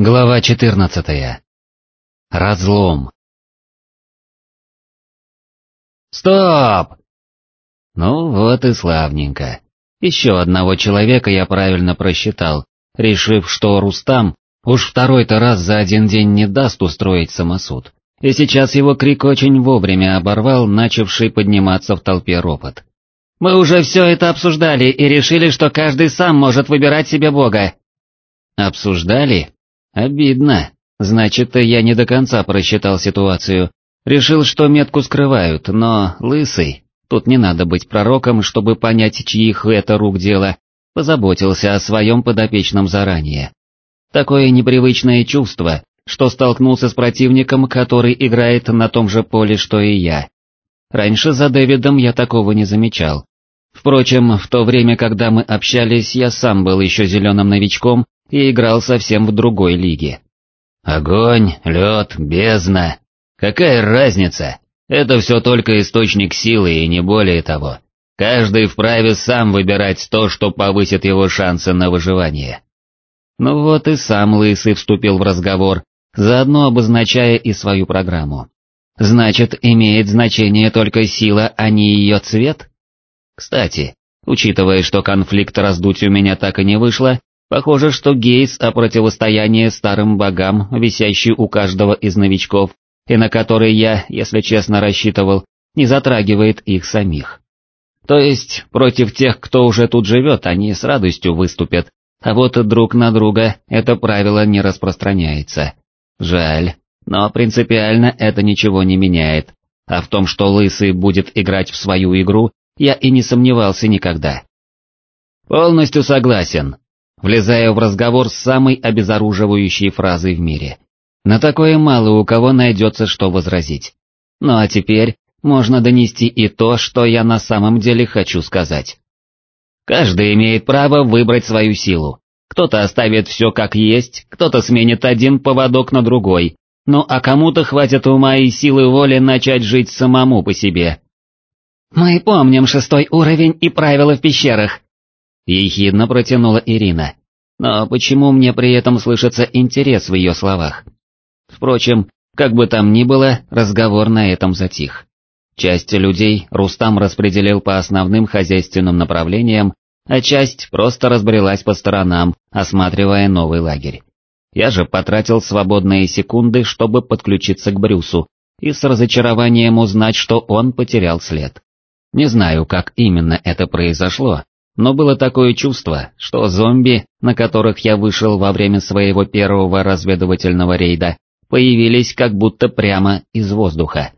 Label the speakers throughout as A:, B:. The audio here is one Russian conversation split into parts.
A: Глава 14. Разлом. Стоп! Ну вот и славненько. Еще одного человека я правильно просчитал, решив, что Рустам уж второй-то раз за один день не даст устроить самосуд. И сейчас его крик очень вовремя оборвал начавший подниматься в толпе ропот. «Мы уже все это обсуждали и решили, что каждый сам может выбирать себе бога». «Обсуждали?» Обидно. Значит, я не до конца просчитал ситуацию. Решил, что метку скрывают, но лысый, тут не надо быть пророком, чтобы понять, чьих это рук дело, позаботился о своем подопечном заранее. Такое непривычное чувство, что столкнулся с противником, который играет на том же поле, что и я. Раньше за Дэвидом я такого не замечал. Впрочем, в то время, когда мы общались, я сам был еще зеленым новичком и играл совсем в другой лиге. Огонь, лед, бездна. Какая разница? Это все только источник силы и не более того. Каждый вправе сам выбирать то, что повысит его шансы на выживание. Ну вот и сам Лысый вступил в разговор, заодно обозначая и свою программу. Значит, имеет значение только сила, а не ее цвет? Кстати, учитывая, что конфликт раздуть у меня так и не вышло, Похоже, что Гейс о противостоянии старым богам, висящий у каждого из новичков, и на который я, если честно, рассчитывал, не затрагивает их самих. То есть, против тех, кто уже тут живет, они с радостью выступят, а вот друг на друга это правило не распространяется. Жаль, но принципиально это ничего не меняет, а в том, что Лысый будет играть в свою игру, я и не сомневался никогда. Полностью согласен, влезая в разговор с самой обезоруживающей фразой в мире. На такое мало у кого найдется что возразить. Ну а теперь можно донести и то, что я на самом деле хочу сказать. Каждый имеет право выбрать свою силу. Кто-то оставит все как есть, кто-то сменит один поводок на другой, ну а кому-то хватит ума и силы воли начать жить самому по себе. «Мы помним шестой уровень и правила в пещерах», Ехидно протянула Ирина. Но почему мне при этом слышится интерес в ее словах? Впрочем, как бы там ни было, разговор на этом затих. Часть людей Рустам распределил по основным хозяйственным направлениям, а часть просто разбрелась по сторонам, осматривая новый лагерь. Я же потратил свободные секунды, чтобы подключиться к Брюсу, и с разочарованием узнать, что он потерял след. Не знаю, как именно это произошло, но было такое чувство, что зомби, на которых я вышел во время своего первого разведывательного рейда, появились как будто прямо из воздуха.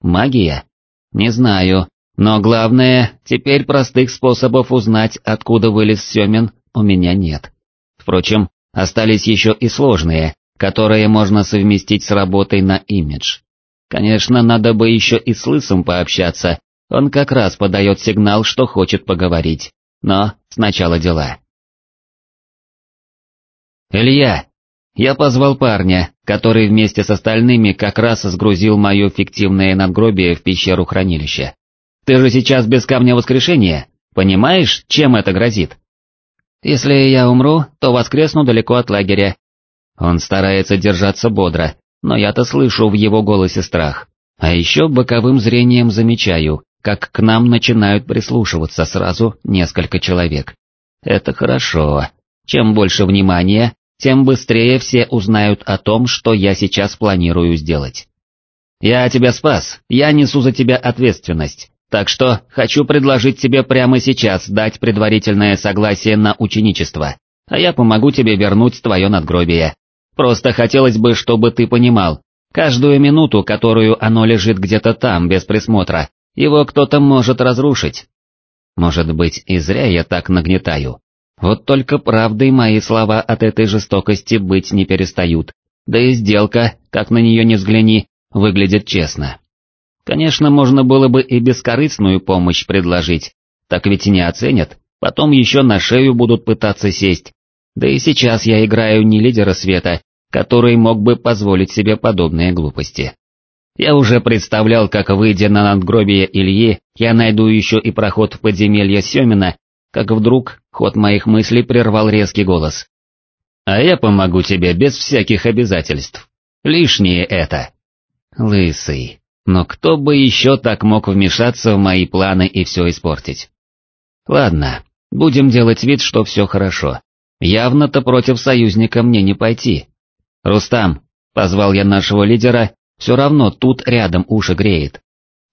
A: Магия? Не знаю, но главное, теперь простых способов узнать, откуда вылез Семин, у меня нет. Впрочем, остались еще и сложные, которые можно совместить с работой на имидж. Конечно, надо бы еще и с Лысым пообщаться, он как раз подает сигнал, что хочет поговорить. Но сначала дела. «Илья!» Я позвал парня, который вместе с остальными как раз сгрузил мое фиктивное надгробие в пещеру хранилища. «Ты же сейчас без камня воскрешения, понимаешь, чем это грозит?» «Если я умру, то воскресну далеко от лагеря». Он старается держаться бодро, но я-то слышу в его голосе страх. А еще боковым зрением замечаю, как к нам начинают прислушиваться сразу несколько человек. Это хорошо. Чем больше внимания, тем быстрее все узнают о том, что я сейчас планирую сделать. Я тебя спас, я несу за тебя ответственность, так что хочу предложить тебе прямо сейчас дать предварительное согласие на ученичество, а я помогу тебе вернуть твое надгробие. Просто хотелось бы, чтобы ты понимал, каждую минуту, которую оно лежит где-то там без присмотра, его кто-то может разрушить. Может быть, и зря я так нагнетаю. Вот только правдой мои слова от этой жестокости быть не перестают, да и сделка, как на нее не взгляни, выглядит честно. Конечно, можно было бы и бескорыстную помощь предложить, так ведь не оценят, потом еще на шею будут пытаться сесть. Да и сейчас я играю не лидера света, который мог бы позволить себе подобные глупости. Я уже представлял, как, выйдя на надгробие Ильи, я найду еще и проход в подземелье Семина, как вдруг ход моих мыслей прервал резкий голос. А я помогу тебе без всяких обязательств. Лишнее это. Лысый. Но кто бы еще так мог вмешаться в мои планы и все испортить? Ладно, будем делать вид, что все хорошо. Явно-то против союзника мне не пойти. Рустам, позвал я нашего лидера, все равно тут рядом уши греет.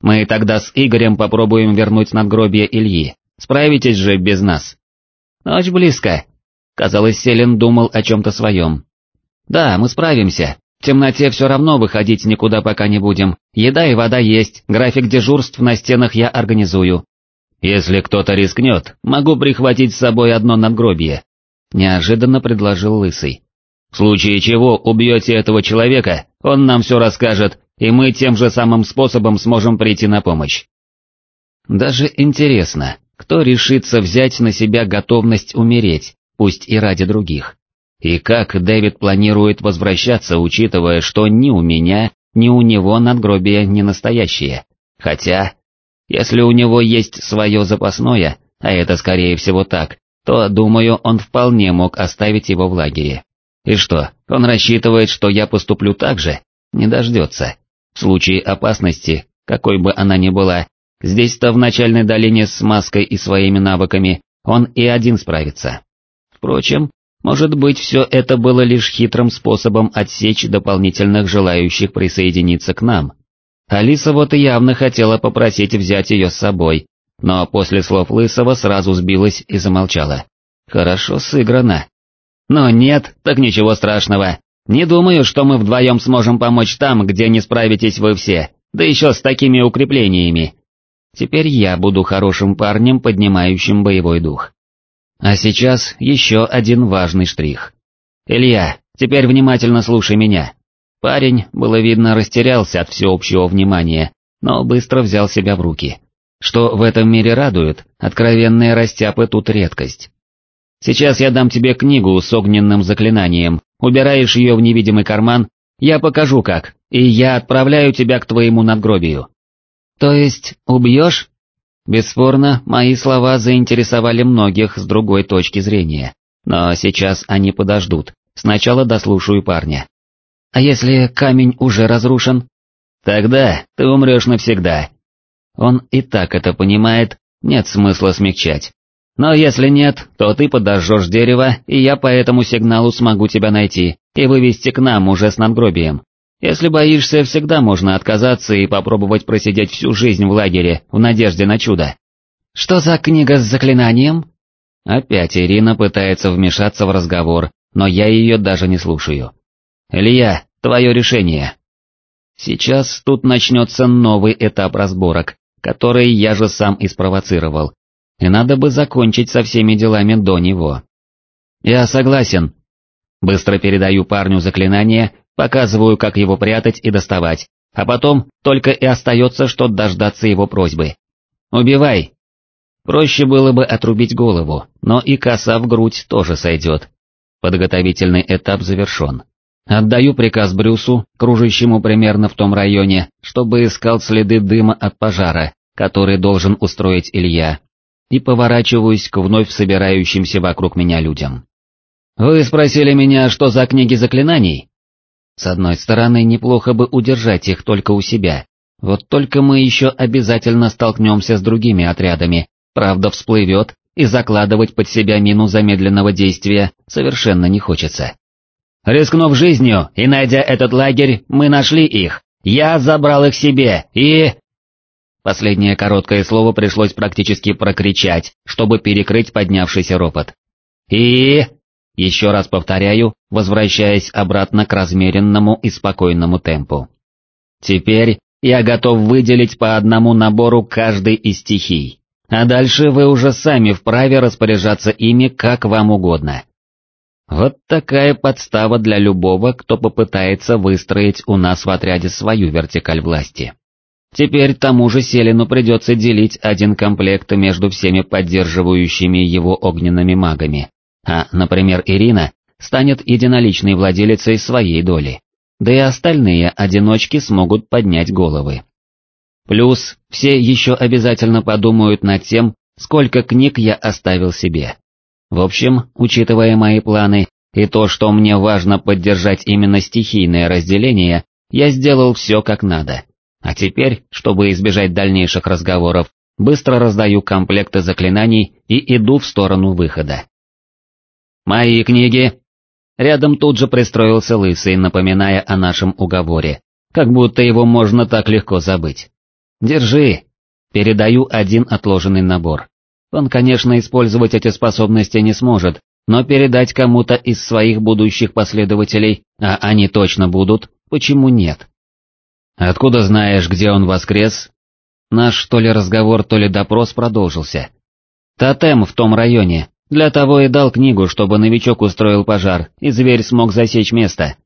A: Мы тогда с Игорем попробуем вернуть надгробие Ильи, справитесь же без нас. Ночь близко. Казалось, Селин думал о чем-то своем. Да, мы справимся, в темноте все равно выходить никуда пока не будем, еда и вода есть, график дежурств на стенах я организую. Если кто-то рискнет, могу прихватить с собой одно надгробие. Неожиданно предложил Лысый. В случае чего убьете этого человека, он нам все расскажет, и мы тем же самым способом сможем прийти на помощь. Даже интересно, кто решится взять на себя готовность умереть, пусть и ради других. И как Дэвид планирует возвращаться, учитывая, что ни у меня, ни у него надгробие не настоящее. Хотя, если у него есть свое запасное, а это скорее всего так, то, думаю, он вполне мог оставить его в лагере. И что, он рассчитывает, что я поступлю так же? Не дождется. В случае опасности, какой бы она ни была, здесь-то в начальной долине с маской и своими навыками, он и один справится. Впрочем, может быть, все это было лишь хитрым способом отсечь дополнительных желающих присоединиться к нам. Алиса вот явно хотела попросить взять ее с собой, но после слов Лысого сразу сбилась и замолчала. Хорошо сыграно. Но нет, так ничего страшного. Не думаю, что мы вдвоем сможем помочь там, где не справитесь вы все, да еще с такими укреплениями. Теперь я буду хорошим парнем, поднимающим боевой дух. А сейчас еще один важный штрих. Илья, теперь внимательно слушай меня. Парень, было видно, растерялся от всеобщего внимания, но быстро взял себя в руки. Что в этом мире радует, откровенные растяпы тут редкость. Сейчас я дам тебе книгу с огненным заклинанием, убираешь ее в невидимый карман, я покажу как, и я отправляю тебя к твоему надгробию. То есть, убьешь? Бесспорно, мои слова заинтересовали многих с другой точки зрения, но сейчас они подождут, сначала дослушаю парня. А если камень уже разрушен? Тогда ты умрешь навсегда. Он и так это понимает, нет смысла смягчать. Но если нет, то ты подожжешь дерево, и я по этому сигналу смогу тебя найти и вывести к нам уже с надгробием. Если боишься, всегда можно отказаться и попробовать просидеть всю жизнь в лагере в надежде на чудо. Что за книга с заклинанием? Опять Ирина пытается вмешаться в разговор, но я ее даже не слушаю. Илья, твое решение. Сейчас тут начнется новый этап разборок, который я же сам и спровоцировал, и надо бы закончить со всеми делами до него. Я согласен. Быстро передаю парню заклинание Показываю, как его прятать и доставать, а потом только и остается, что дождаться его просьбы. «Убивай!» Проще было бы отрубить голову, но и коса в грудь тоже сойдет. Подготовительный этап завершен. Отдаю приказ Брюсу, кружащему примерно в том районе, чтобы искал следы дыма от пожара, который должен устроить Илья, и поворачиваюсь к вновь собирающимся вокруг меня людям. «Вы спросили меня, что за книги заклинаний?» С одной стороны, неплохо бы удержать их только у себя, вот только мы еще обязательно столкнемся с другими отрядами, правда всплывет, и закладывать под себя мину замедленного действия совершенно не хочется. Рискнув жизнью и найдя этот лагерь, мы нашли их, я забрал их себе и... Последнее короткое слово пришлось практически прокричать, чтобы перекрыть поднявшийся ропот. И... Еще раз повторяю, возвращаясь обратно к размеренному и спокойному темпу. Теперь я готов выделить по одному набору каждой из стихий, а дальше вы уже сами вправе распоряжаться ими как вам угодно. Вот такая подстава для любого, кто попытается выстроить у нас в отряде свою вертикаль власти. Теперь тому же Селину придется делить один комплект между всеми поддерживающими его огненными магами, а, например, Ирина станет единоличной владелицей своей доли, да и остальные одиночки смогут поднять головы. Плюс все еще обязательно подумают над тем, сколько книг я оставил себе. В общем, учитывая мои планы, и то, что мне важно поддержать именно стихийное разделение, я сделал все как надо. А теперь, чтобы избежать дальнейших разговоров, быстро раздаю комплекты заклинаний и иду в сторону выхода. «Мои книги!» Рядом тут же пристроился Лысый, напоминая о нашем уговоре, как будто его можно так легко забыть. «Держи!» Передаю один отложенный набор. Он, конечно, использовать эти способности не сможет, но передать кому-то из своих будущих последователей, а они точно будут, почему нет? Откуда знаешь, где он воскрес? Наш то ли разговор, то ли допрос продолжился. Тотем в том районе, для того и дал книгу, чтобы новичок устроил пожар, и зверь смог засечь место.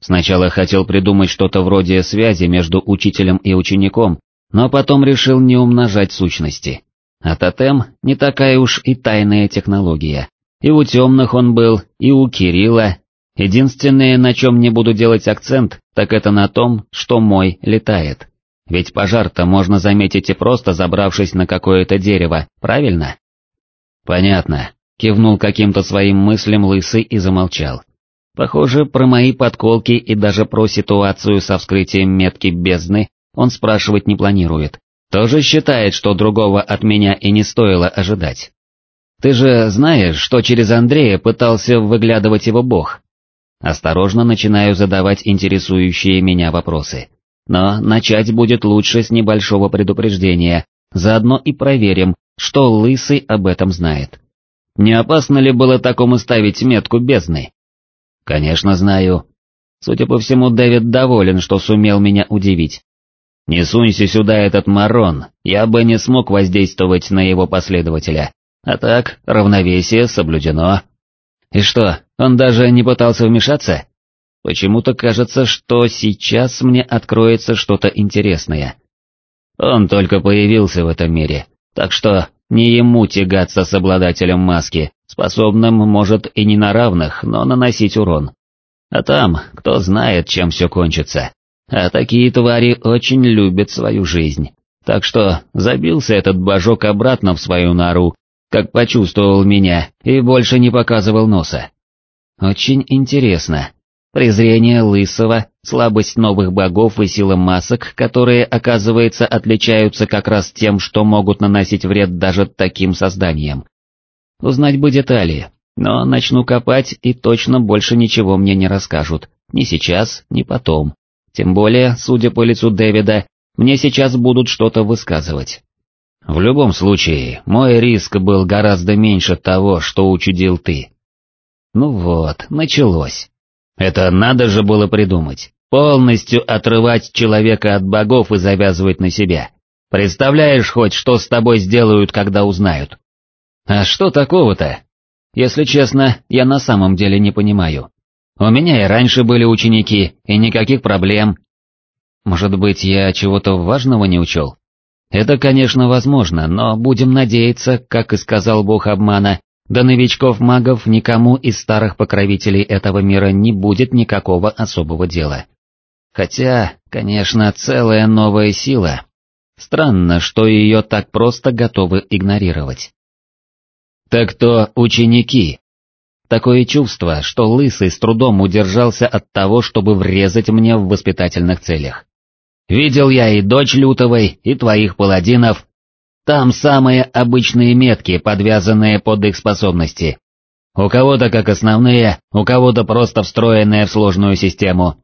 A: Сначала хотел придумать что-то вроде связи между учителем и учеником, но потом решил не умножать сущности. А тотем не такая уж и тайная технология. И у темных он был, и у Кирилла. Единственное, на чем не буду делать акцент, так это на том, что мой летает. Ведь пожар-то можно заметить и просто забравшись на какое-то дерево, правильно? Понятно, кивнул каким-то своим мыслям лысый и замолчал. Похоже, про мои подколки и даже про ситуацию со вскрытием метки бездны он спрашивать не планирует. Тоже считает, что другого от меня и не стоило ожидать. Ты же знаешь, что через Андрея пытался выглядывать его бог? Осторожно начинаю задавать интересующие меня вопросы. Но начать будет лучше с небольшого предупреждения, заодно и проверим, что Лысый об этом знает. Не опасно ли было такому ставить метку бездны? Конечно, знаю. Судя по всему, Дэвид доволен, что сумел меня удивить. Не сунься сюда этот марон, я бы не смог воздействовать на его последователя. А так, равновесие соблюдено. И что, он даже не пытался вмешаться? Почему-то кажется, что сейчас мне откроется что-то интересное. Он только появился в этом мире, так что не ему тягаться с обладателем маски, способным, может, и не на равных, но наносить урон. А там, кто знает, чем все кончится. А такие твари очень любят свою жизнь. Так что забился этот божок обратно в свою нору как почувствовал меня и больше не показывал носа. Очень интересно. Презрение лысого, слабость новых богов и сила масок, которые, оказывается, отличаются как раз тем, что могут наносить вред даже таким созданиям. Узнать бы детали, но начну копать и точно больше ничего мне не расскажут, ни сейчас, ни потом. Тем более, судя по лицу Дэвида, мне сейчас будут что-то высказывать. В любом случае, мой риск был гораздо меньше того, что учудил ты. Ну вот, началось. Это надо же было придумать. Полностью отрывать человека от богов и завязывать на себя. Представляешь хоть, что с тобой сделают, когда узнают? А что такого-то? Если честно, я на самом деле не понимаю. У меня и раньше были ученики, и никаких проблем. Может быть, я чего-то важного не учел? Это, конечно, возможно, но будем надеяться, как и сказал бог обмана, до новичков-магов никому из старых покровителей этого мира не будет никакого особого дела. Хотя, конечно, целая новая сила. Странно, что ее так просто готовы игнорировать. Так то ученики. Такое чувство, что Лысый с трудом удержался от того, чтобы врезать мне в воспитательных целях. Видел я и дочь Лютовой, и твоих паладинов. Там самые обычные метки, подвязанные под их способности. У кого-то как основные, у кого-то просто встроенные в сложную систему.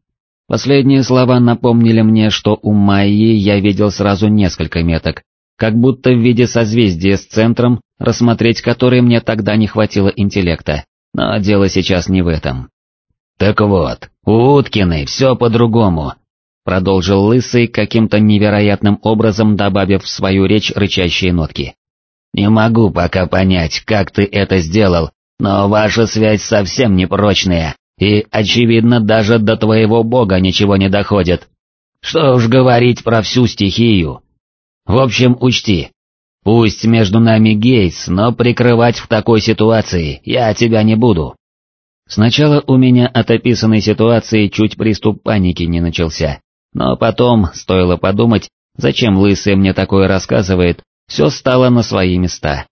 A: Последние слова напомнили мне, что у Майи я видел сразу несколько меток, как будто в виде созвездия с центром, рассмотреть который мне тогда не хватило интеллекта, но дело сейчас не в этом. Так вот, у Уткиной все по-другому, продолжил Лысый, каким-то невероятным образом добавив в свою речь рычащие нотки. «Не могу пока понять, как ты это сделал, но ваша связь совсем непрочная, и, очевидно, даже до твоего бога ничего не доходит. Что уж говорить про всю стихию. В общем, учти, пусть между нами гейс, но прикрывать в такой ситуации я тебя не буду». Сначала у меня от описанной ситуации чуть приступ паники не начался, но потом, стоило подумать, зачем Лысый мне такое рассказывает, все стало на свои места.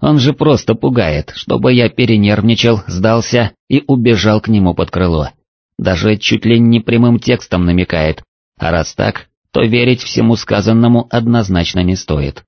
A: Он же просто пугает, чтобы я перенервничал, сдался и убежал к нему под крыло. Даже чуть ли не прямым текстом намекает, а раз так, то верить всему сказанному однозначно не стоит.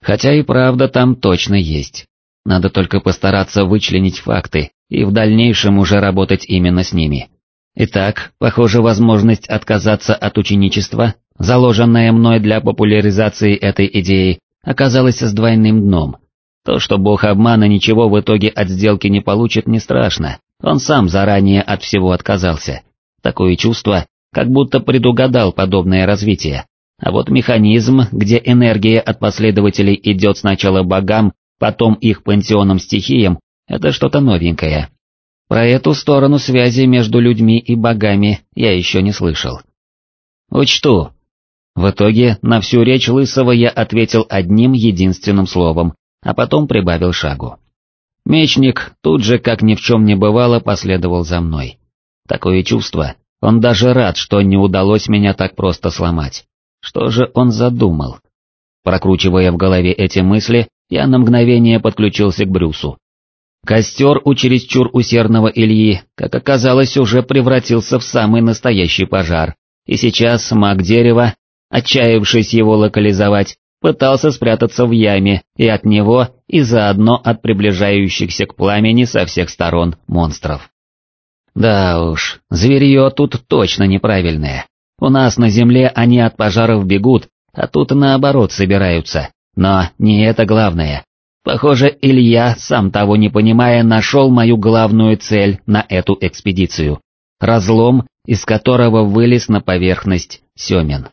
A: Хотя и правда там точно есть. Надо только постараться вычленить факты и в дальнейшем уже работать именно с ними. Итак, похоже, возможность отказаться от ученичества, заложенная мной для популяризации этой идеи, оказалась с двойным дном. То, что бог обмана ничего в итоге от сделки не получит, не страшно, он сам заранее от всего отказался. Такое чувство, как будто предугадал подобное развитие. А вот механизм, где энергия от последователей идет сначала богам, потом их пансионам-стихиям, это что-то новенькое. Про эту сторону связи между людьми и богами я еще не слышал. Учту. В итоге на всю речь Лысого я ответил одним единственным словом, а потом прибавил шагу. Мечник тут же, как ни в чем не бывало, последовал за мной. Такое чувство, он даже рад, что не удалось меня так просто сломать. Что же он задумал? Прокручивая в голове эти мысли, я на мгновение подключился к Брюсу. Костер у чересчур усердного Ильи, как оказалось, уже превратился в самый настоящий пожар, и сейчас маг дерева, отчаявшись его локализовать, пытался спрятаться в яме и от него, и заодно от приближающихся к пламени со всех сторон монстров. Да уж, зверье тут точно неправильное. У нас на земле они от пожаров бегут, а тут наоборот собираются. Но не это главное. Похоже, Илья, сам того не понимая, нашел мою главную цель на эту экспедицию. Разлом, из которого вылез на поверхность Семен.